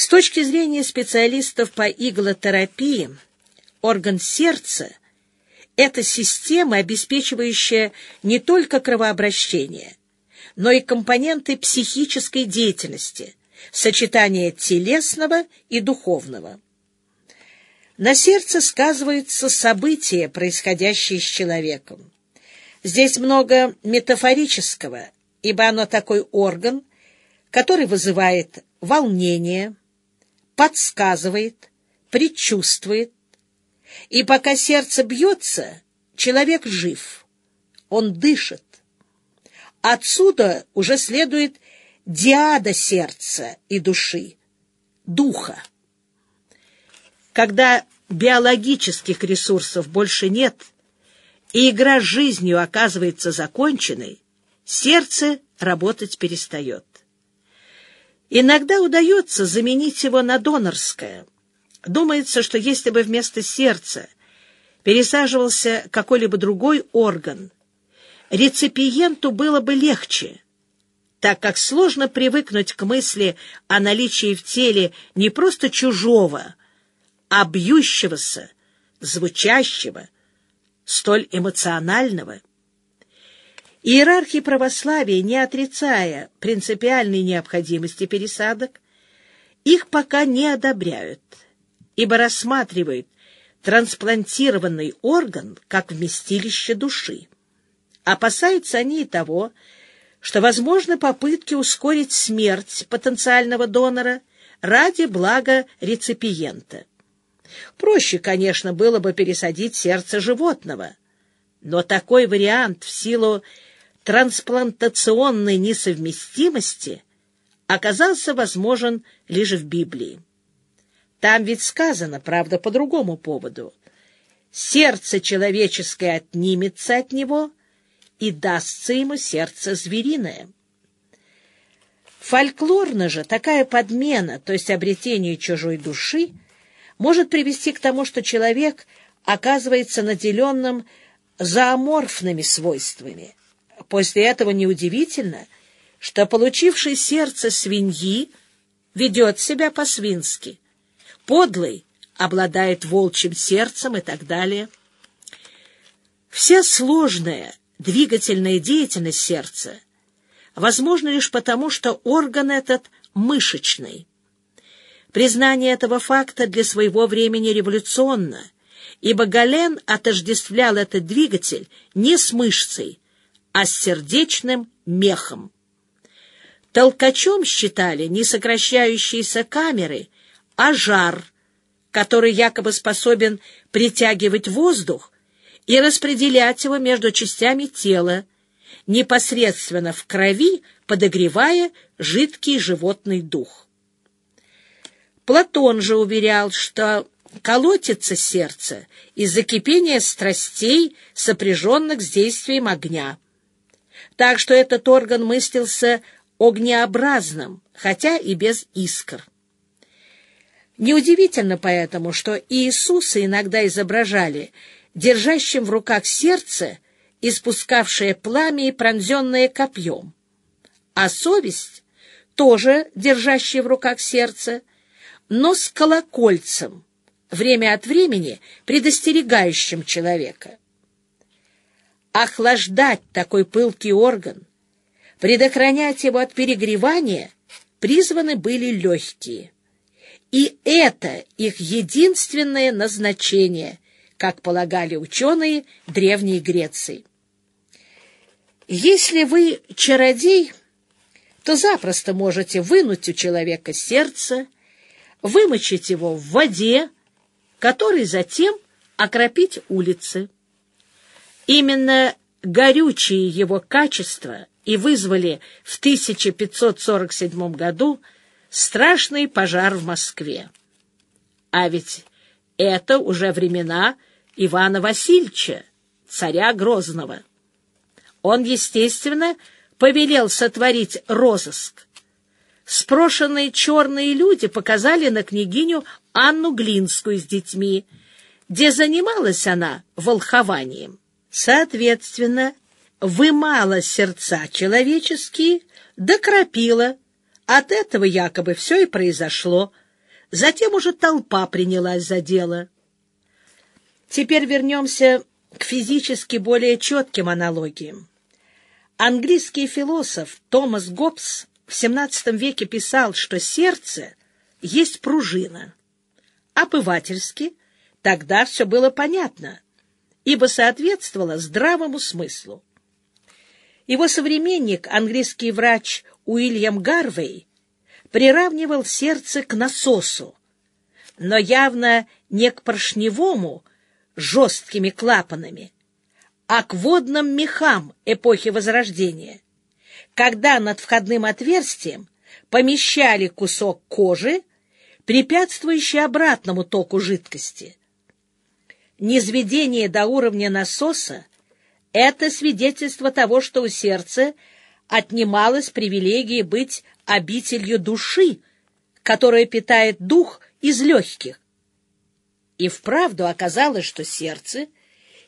С точки зрения специалистов по иглотерапии, орган сердца – это система, обеспечивающая не только кровообращение, но и компоненты психической деятельности, сочетание телесного и духовного. На сердце сказываются события, происходящие с человеком. Здесь много метафорического, ибо оно такой орган, который вызывает волнение, подсказывает, предчувствует. И пока сердце бьется, человек жив, он дышит. Отсюда уже следует диада сердца и души, духа. Когда биологических ресурсов больше нет, и игра жизнью оказывается законченной, сердце работать перестает. Иногда удается заменить его на донорское. Думается, что если бы вместо сердца пересаживался какой-либо другой орган, реципиенту было бы легче, так как сложно привыкнуть к мысли о наличии в теле не просто чужого, а бьющегося, звучащего, столь эмоционального. Иерархи православия, не отрицая принципиальной необходимости пересадок, их пока не одобряют, ибо рассматривают трансплантированный орган как вместилище души. Опасаются они и того, что возможны попытки ускорить смерть потенциального донора ради блага реципиента. Проще, конечно, было бы пересадить сердце животного, но такой вариант в силу трансплантационной несовместимости оказался возможен лишь в Библии. Там ведь сказано, правда, по другому поводу. Сердце человеческое отнимется от него, и дастся ему сердце звериное. Фольклорно же такая подмена, то есть обретение чужой души, может привести к тому, что человек оказывается наделенным зооморфными свойствами, После этого неудивительно, что получивший сердце свиньи ведет себя по-свински. Подлый обладает волчьим сердцем и так далее. Вся сложная двигательная деятельность сердца возможна лишь потому, что орган этот мышечный. Признание этого факта для своего времени революционно, ибо Гален отождествлял этот двигатель не с мышцей, а с сердечным мехом. Толкачом считали не сокращающиеся камеры, а жар, который якобы способен притягивать воздух и распределять его между частями тела, непосредственно в крови подогревая жидкий животный дух. Платон же уверял, что колотится сердце из-за кипения страстей, сопряженных с действием огня так что этот орган мыслился огнеобразным, хотя и без искр. Неудивительно поэтому, что Иисуса иногда изображали держащим в руках сердце, испускавшее пламя и пронзенное копьем, а совесть, тоже держащая в руках сердце, но с колокольцем, время от времени предостерегающим человека охлаждать такой пылкий орган, предохранять его от перегревания призваны были легкие. И это их единственное назначение, как полагали ученые Древней Греции. Если вы чародей, то запросто можете вынуть у человека сердце, вымочить его в воде, которой затем окропить улицы. Именно горючие его качества и вызвали в 1547 году страшный пожар в Москве. А ведь это уже времена Ивана Васильевича, царя Грозного. Он, естественно, повелел сотворить розыск. Спрошенные черные люди показали на княгиню Анну Глинскую с детьми, где занималась она волхованием. Соответственно, вымала сердца человеческие, докропила. От этого якобы все и произошло — Затем уже толпа принялась за дело. Теперь вернемся к физически более четким аналогиям. Английский философ Томас Гоббс в XVII веке писал, что сердце есть пружина. Обывательски тогда все было понятно, ибо соответствовало здравому смыслу. Его современник, английский врач Уильям Гарвей, приравнивал сердце к насосу, но явно не к поршневому, жесткими клапанами, а к водным мехам эпохи Возрождения, когда над входным отверстием помещали кусок кожи, препятствующий обратному току жидкости. Низведение до уровня насоса — это свидетельство того, что у сердца отнималась привилегия быть обителью души, которая питает дух из легких. И вправду оказалось, что сердце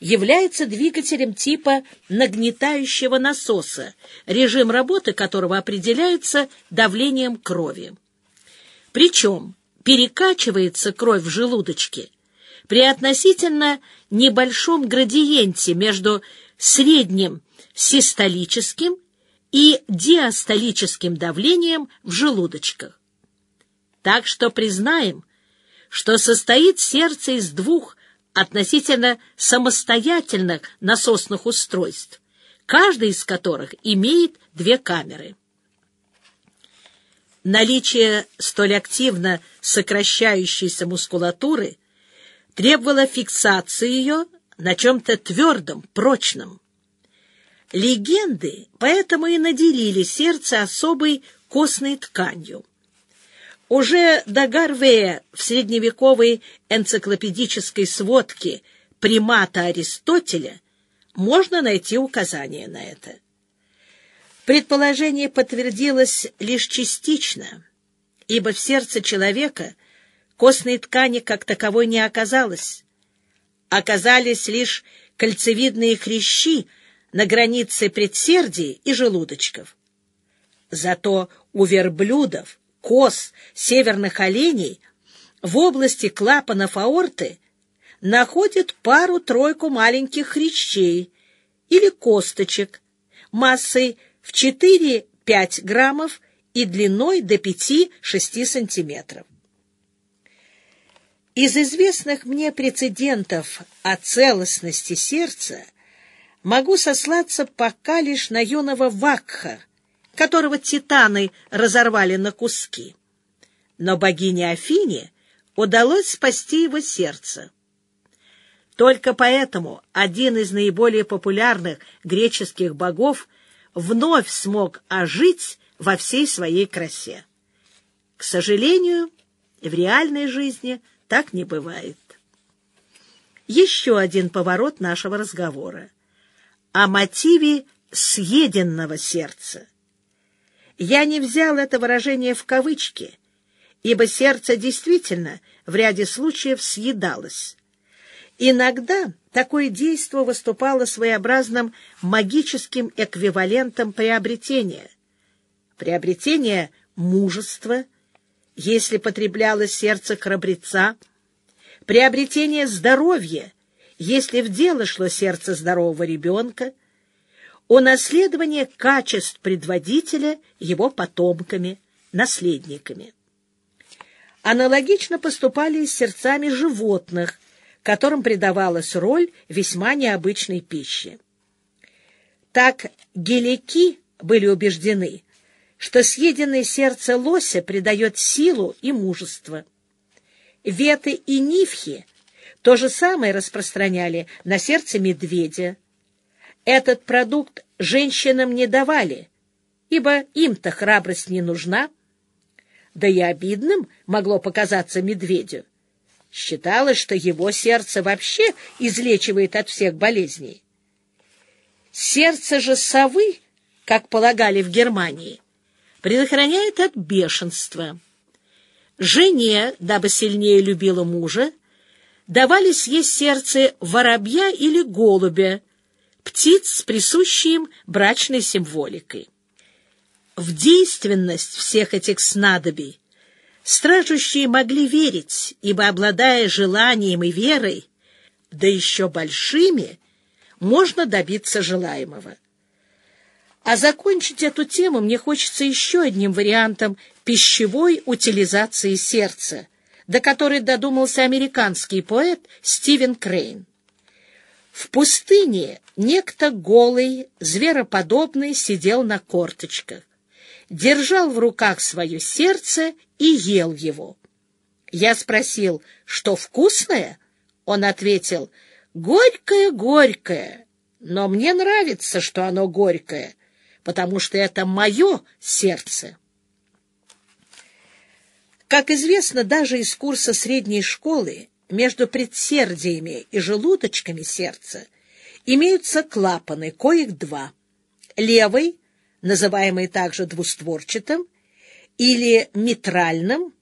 является двигателем типа нагнетающего насоса, режим работы которого определяется давлением крови. Причем перекачивается кровь в желудочке при относительно небольшом градиенте между средним систолическим и диастолическим давлением в желудочках. Так что признаем, что состоит сердце из двух относительно самостоятельных насосных устройств, каждый из которых имеет две камеры. Наличие столь активно сокращающейся мускулатуры требовало фиксации ее на чем-то твердом, прочном. Легенды поэтому и наделили сердце особой костной тканью. Уже до Гарвея в средневековой энциклопедической сводке примата Аристотеля можно найти указание на это. Предположение подтвердилось лишь частично, ибо в сердце человека костной ткани как таковой не оказалось. Оказались лишь кольцевидные хрящи, на границе предсердий и желудочков. Зато у верблюдов, коз, северных оленей в области клапанов аорты находят пару-тройку маленьких хрящей или косточек массой в 4-5 граммов и длиной до 5-6 сантиметров. Из известных мне прецедентов о целостности сердца могу сослаться пока лишь на юного Вакха, которого титаны разорвали на куски. Но богине Афине удалось спасти его сердце. Только поэтому один из наиболее популярных греческих богов вновь смог ожить во всей своей красе. К сожалению, в реальной жизни так не бывает. Еще один поворот нашего разговора о мотиве съеденного сердца. Я не взял это выражение в кавычки, ибо сердце действительно в ряде случаев съедалось. Иногда такое действо выступало своеобразным магическим эквивалентом приобретения. Приобретение мужества, если потреблялось сердце храбреца, приобретение здоровья, если в дело шло сердце здорового ребенка, унаследование качеств предводителя его потомками, наследниками. Аналогично поступали и с сердцами животных, которым придавалась роль весьма необычной пищи. Так гелики были убеждены, что съеденное сердце лося придает силу и мужество. Веты и нивхи то же самое распространяли на сердце медведя. Этот продукт женщинам не давали, ибо им-то храбрость не нужна. Да и обидным могло показаться медведю. Считалось, что его сердце вообще излечивает от всех болезней. Сердце же совы, как полагали в Германии, предохраняет от бешенства. Жене, дабы сильнее любила мужа, давали съесть сердце воробья или голубя, птиц с присущей им брачной символикой. В действенность всех этих снадобий Стражущие могли верить, ибо, обладая желанием и верой, да еще большими, можно добиться желаемого. А закончить эту тему мне хочется еще одним вариантом пищевой утилизации сердца, до которой додумался американский поэт Стивен Крейн. В пустыне некто голый, звероподобный сидел на корточках, держал в руках свое сердце и ел его. Я спросил, что вкусное? Он ответил, горькое-горькое, но мне нравится, что оно горькое, потому что это мое сердце. Как известно, даже из курса средней школы между предсердиями и желудочками сердца имеются клапаны, коих два. Левый, называемый также двустворчатым, или митральным,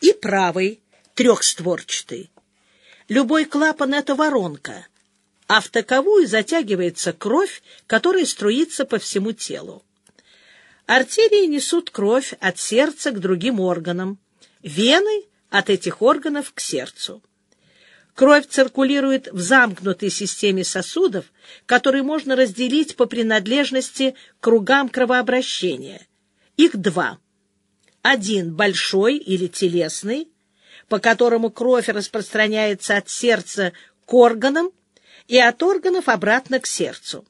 и правый, трехстворчатый. Любой клапан — это воронка, а в таковую затягивается кровь, которая струится по всему телу. Артерии несут кровь от сердца к другим органам, вены — от этих органов к сердцу. Кровь циркулирует в замкнутой системе сосудов, которые можно разделить по принадлежности кругам кровообращения. Их два. Один большой или телесный, по которому кровь распространяется от сердца к органам и от органов обратно к сердцу.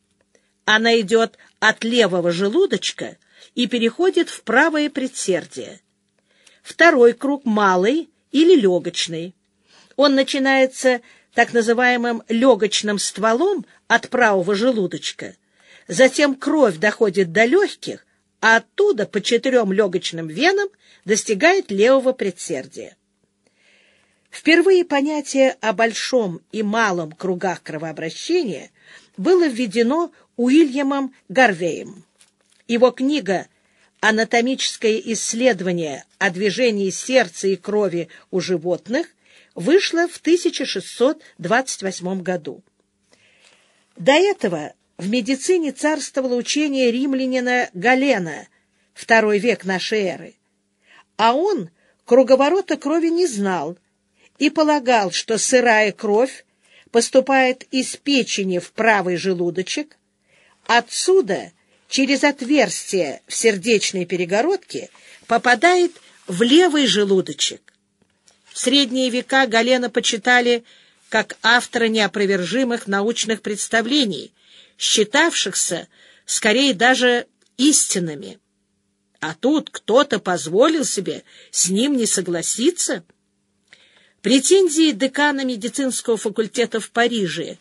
Она идет от левого желудочка и переходит в правое предсердие. Второй круг малый или легочный. Он начинается так называемым легочным стволом от правого желудочка. Затем кровь доходит до легких, а оттуда по четырем легочным венам достигает левого предсердия. Впервые понятие о большом и малом кругах кровообращения было введено Уильямом Гарвеем. Его книга «Анатомическое исследование о движении сердца и крови у животных» вышла в 1628 году. До этого в медицине царствовало учение римлянина Галена, второй век нашей эры, а он круговорота крови не знал и полагал, что сырая кровь поступает из печени в правый желудочек, отсюда через отверстие в сердечной перегородке попадает в левый желудочек. В средние века Галена почитали как автора неопровержимых научных представлений, считавшихся скорее даже истинными. А тут кто-то позволил себе с ним не согласиться. Претензии декана медицинского факультета в Париже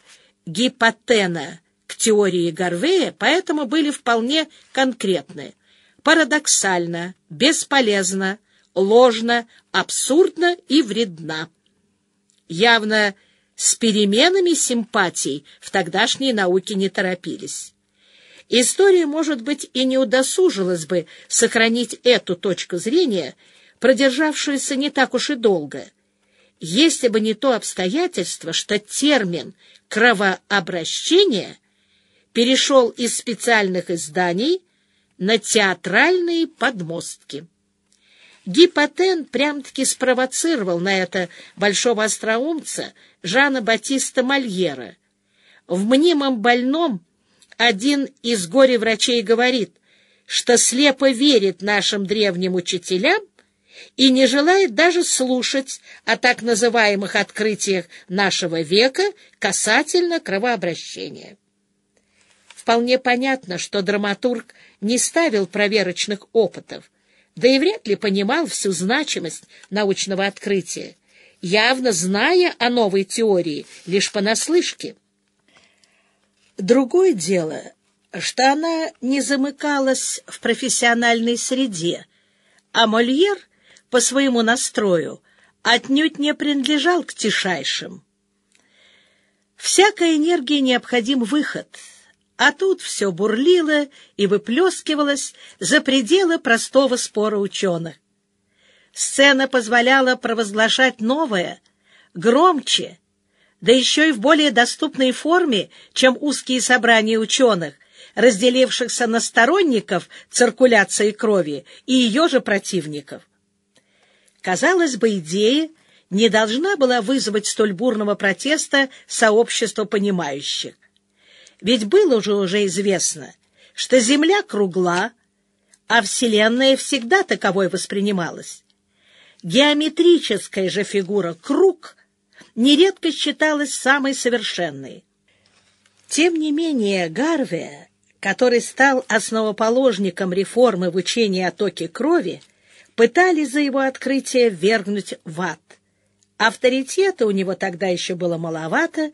Гипотена к теории Гарвея поэтому были вполне конкретны. Парадоксально, бесполезно, ложно, абсурдно и вредна. Явно с переменами симпатий в тогдашней науке не торопились. История, может быть, и не удосужилась бы сохранить эту точку зрения, продержавшуюся не так уж и долго, если бы не то обстоятельство, что термин «кровообращение» перешел из специальных изданий на театральные подмостки. Гипотен прям-таки спровоцировал на это большого остроумца Жана Батиста Мольера. В мнимом больном один из горе-врачей говорит, что слепо верит нашим древним учителям и не желает даже слушать о так называемых открытиях нашего века касательно кровообращения. Вполне понятно, что драматург не ставил проверочных опытов, да и вряд ли понимал всю значимость научного открытия, явно зная о новой теории лишь понаслышке. Другое дело, что она не замыкалась в профессиональной среде, а Мольер по своему настрою отнюдь не принадлежал к тишайшим. Всякой энергии необходим выход — а тут все бурлило и выплескивалось за пределы простого спора ученых. Сцена позволяла провозглашать новое, громче, да еще и в более доступной форме, чем узкие собрания ученых, разделившихся на сторонников циркуляции крови и ее же противников. Казалось бы, идея не должна была вызвать столь бурного протеста сообщества понимающих. Ведь было уже уже известно, что Земля кругла, а Вселенная всегда таковой воспринималась. Геометрическая же фигура «круг» нередко считалась самой совершенной. Тем не менее, Гарвия, который стал основоположником реформы в учении о токе крови, пытались за его открытие вергнуть в ад. Авторитета у него тогда еще было маловато,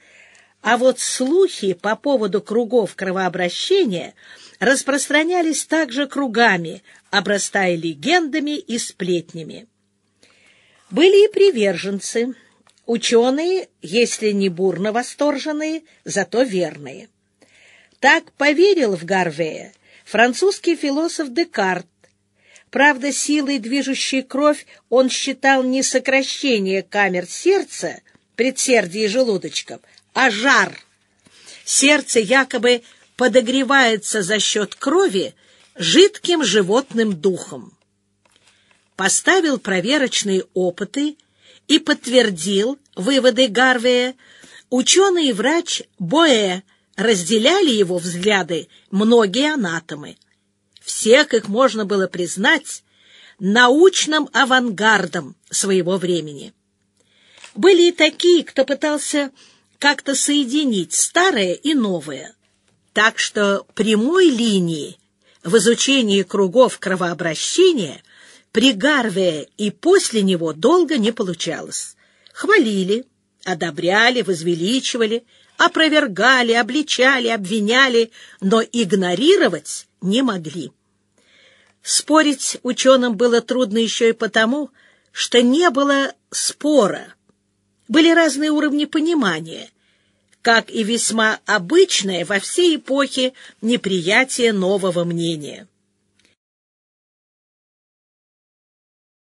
а вот слухи по поводу кругов кровообращения распространялись также кругами, обрастая легендами и сплетнями. Были и приверженцы, ученые, если не бурно восторженные, зато верные. Так поверил в Гарвея французский философ Декарт, Правда, силой, движущей кровь, он считал не сокращение камер сердца, предсердий и желудочков, а жар. Сердце якобы подогревается за счет крови жидким животным духом. Поставил проверочные опыты и подтвердил выводы Гарвея. Ученый и врач Боэ разделяли его взгляды многие анатомы всех их можно было признать научным авангардом своего времени. Были и такие, кто пытался как-то соединить старое и новое. Так что прямой линии в изучении кругов кровообращения при Гарвее и после него долго не получалось. Хвалили, одобряли, возвеличивали, опровергали, обличали, обвиняли, но игнорировать не могли. Спорить ученым было трудно еще и потому, что не было спора. Были разные уровни понимания, как и весьма обычное во всей эпохе неприятие нового мнения.